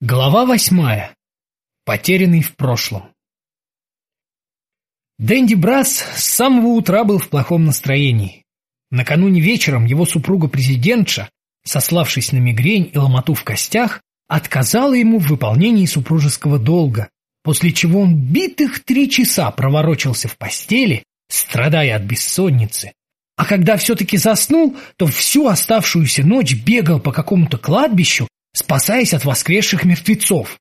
Глава восьмая. Потерянный в прошлом. Дэнди Брас с самого утра был в плохом настроении. Накануне вечером его супруга-президентша, сославшись на мигрень и ломоту в костях, отказала ему в выполнении супружеского долга, после чего он битых три часа проворочился в постели, страдая от бессонницы. А когда все-таки заснул, то всю оставшуюся ночь бегал по какому-то кладбищу спасаясь от воскресших мертвецов.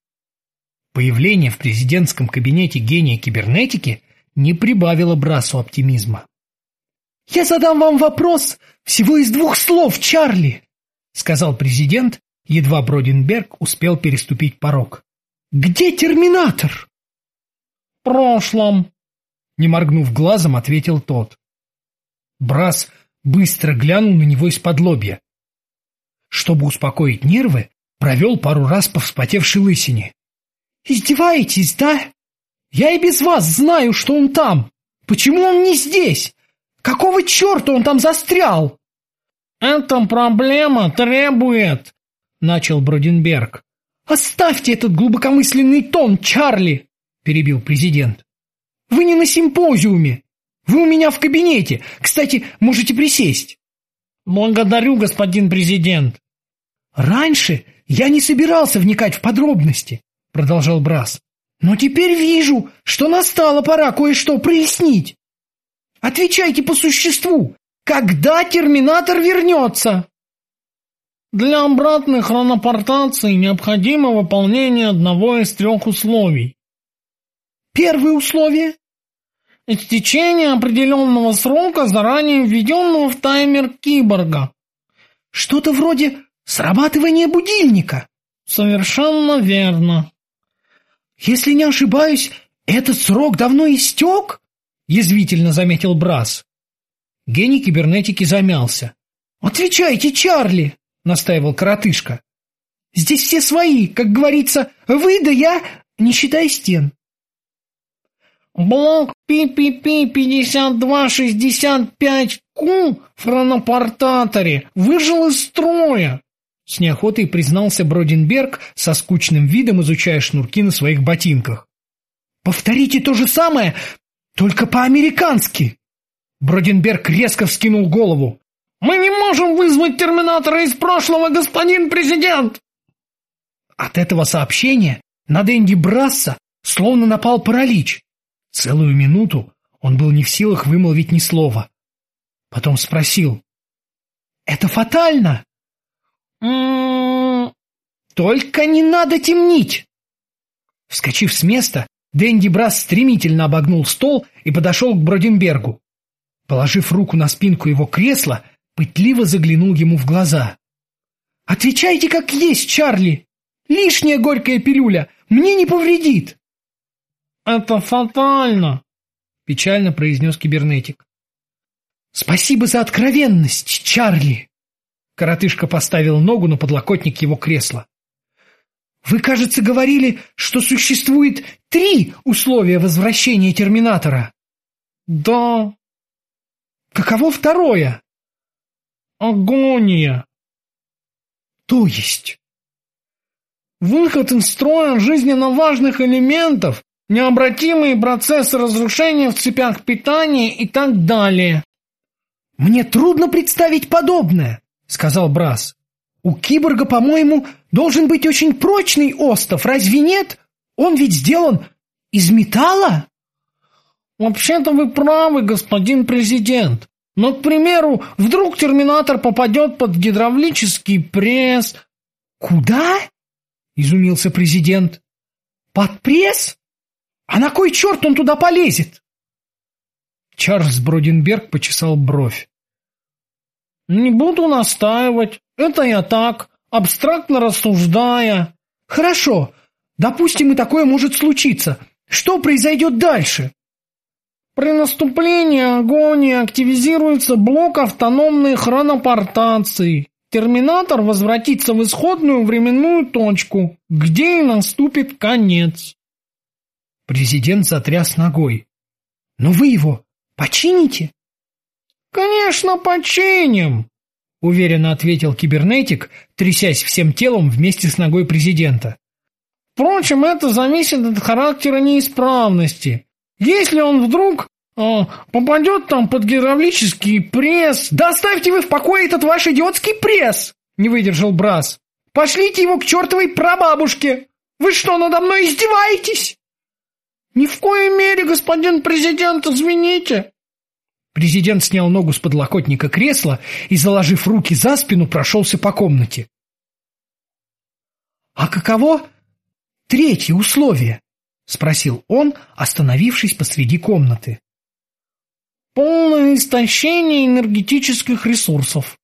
Появление в президентском кабинете гения кибернетики не прибавило Брасу оптимизма. «Я задам вам вопрос всего из двух слов, Чарли!» — сказал президент, едва Броденберг успел переступить порог. «Где терминатор?» «В прошлом», — не моргнув глазом, ответил тот. Брас быстро глянул на него из-под лобья. Чтобы успокоить нервы, Провел пару раз по вспотевшей лысине. «Издеваетесь, да? Я и без вас знаю, что он там. Почему он не здесь? Какого черта он там застрял?» «Эта проблема требует...» — начал Броденберг. «Оставьте этот глубокомысленный тон, Чарли!» — перебил президент. «Вы не на симпозиуме. Вы у меня в кабинете. Кстати, можете присесть». «Благодарю, господин президент». «Раньше «Я не собирался вникать в подробности», — продолжал Брас. «Но теперь вижу, что настала пора кое-что прояснить. Отвечайте по существу. Когда терминатор вернется?» Для обратной хронопортации необходимо выполнение одного из трех условий. Первое условие? Истечение определенного срока, заранее введенного в таймер киборга. Что-то вроде Срабатывание будильника. Совершенно верно. Если не ошибаюсь, этот срок давно истек? Язвительно заметил Брас. Гений кибернетики замялся. «Отвечайте, Чарли!» — настаивал коротышка. «Здесь все свои, как говорится, вы да я, не считая стен». «Блок PPP-5265Q в хронопортаторе выжил из строя. С неохотой признался Броденберг со скучным видом, изучая шнурки на своих ботинках. «Повторите то же самое, только по-американски!» Броденберг резко вскинул голову. «Мы не можем вызвать терминатора из прошлого, господин президент!» От этого сообщения на Дэнди Брасса словно напал паралич. Целую минуту он был не в силах вымолвить ни слова. Потом спросил. «Это фатально?» М-м-м. Только не надо темнить. Вскочив с места, Дэнди Брас стремительно обогнул стол и подошел к Броденбергу. Положив руку на спинку его кресла, пытливо заглянул ему в глаза. «Отвечайте как есть, Чарли! Лишняя горькая пилюля мне не повредит!» «Это фатально!» — печально произнес кибернетик. «Спасибо за откровенность, Чарли!» Коротышка поставил ногу на подлокотник его кресла. «Вы, кажется, говорили, что существует три условия возвращения Терминатора». «Да». «Каково второе?» «Агония». «То есть?» «Выход из строя жизненно важных элементов, необратимые процессы разрушения в цепях питания и так далее». «Мне трудно представить подобное». — сказал Брас. «У киборга, по-моему, должен быть очень прочный остов, разве нет? Он ведь сделан из металла?» «Вообще-то вы правы, господин президент. Но, к примеру, вдруг терминатор попадет под гидравлический пресс...» «Куда?» — изумился президент. «Под пресс? А на кой черт он туда полезет?» Чарльз Броденберг почесал бровь. «Не буду настаивать. Это я так, абстрактно рассуждая». «Хорошо. Допустим, и такое может случиться. Что произойдет дальше?» При наступлении агонии активизируется блок автономной хронопортации. Терминатор возвратится в исходную временную точку, где и наступит конец. Президент затряс ногой. «Но вы его почините?» «Конечно, починим!» — уверенно ответил кибернетик, трясясь всем телом вместе с ногой президента. Впрочем, это зависит от характера неисправности. Если он вдруг э, попадет там под гидравлический пресс... Да оставьте вы в покое этот ваш идиотский пресс! Не выдержал Брас. Пошлите его к чертовой прабабушке! Вы что, надо мной издеваетесь? Ни в коей мере, господин президент, извините. Президент снял ногу с подлокотника кресла и, заложив руки за спину, прошелся по комнате. «А каково третье условие?» — спросил он, остановившись посреди комнаты. «Полное истощение энергетических ресурсов».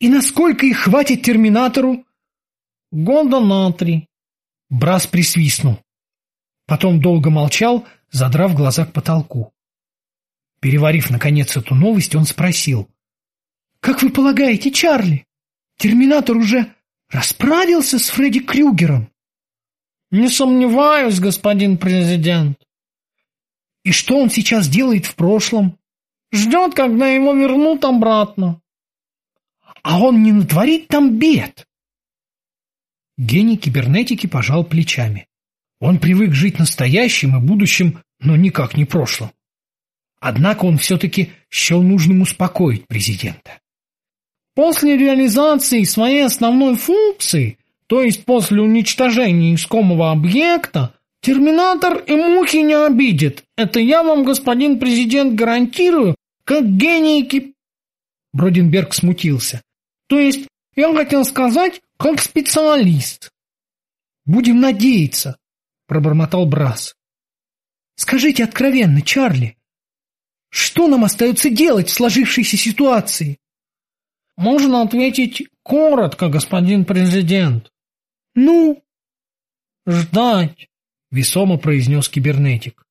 «И насколько их хватит терминатору?» «Года на три». Брас присвистнул. Потом долго молчал, задрав глаза к потолку. Переварив, наконец, эту новость, он спросил. «Как вы полагаете, Чарли, терминатор уже расправился с Фредди Крюгером?» «Не сомневаюсь, господин президент». «И что он сейчас делает в прошлом?» «Ждет, когда его вернут обратно». «А он не натворит там бед?» Гений кибернетики пожал плечами. Он привык жить настоящим и будущим, но никак не прошлым. Однако он все-таки счел нужным успокоить президента. После реализации своей основной функции, то есть после уничтожения искомого объекта, терминатор и мухи не обидит. Это я вам, господин президент, гарантирую, как гений кип... Броденберг смутился. То есть, я хотел сказать, как специалист. Будем надеяться, пробормотал Брас. Скажите откровенно, Чарли, что нам остается делать в сложившейся ситуации? Можно ответить коротко, господин президент. Ну? Ждать, весомо произнес кибернетик.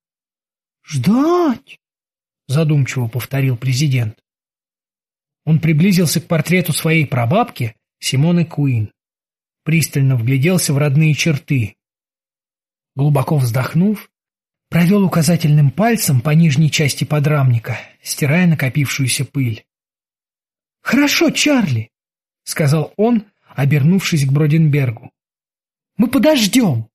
Ждать, задумчиво повторил президент. Он приблизился к портрету своей прабабки, Симоны Куин. Пристально вгляделся в родные черты, Глубоко вздохнув, провел указательным пальцем по нижней части подрамника, стирая накопившуюся пыль. «Хорошо, Чарли», — сказал он, обернувшись к Броденбергу. «Мы подождем.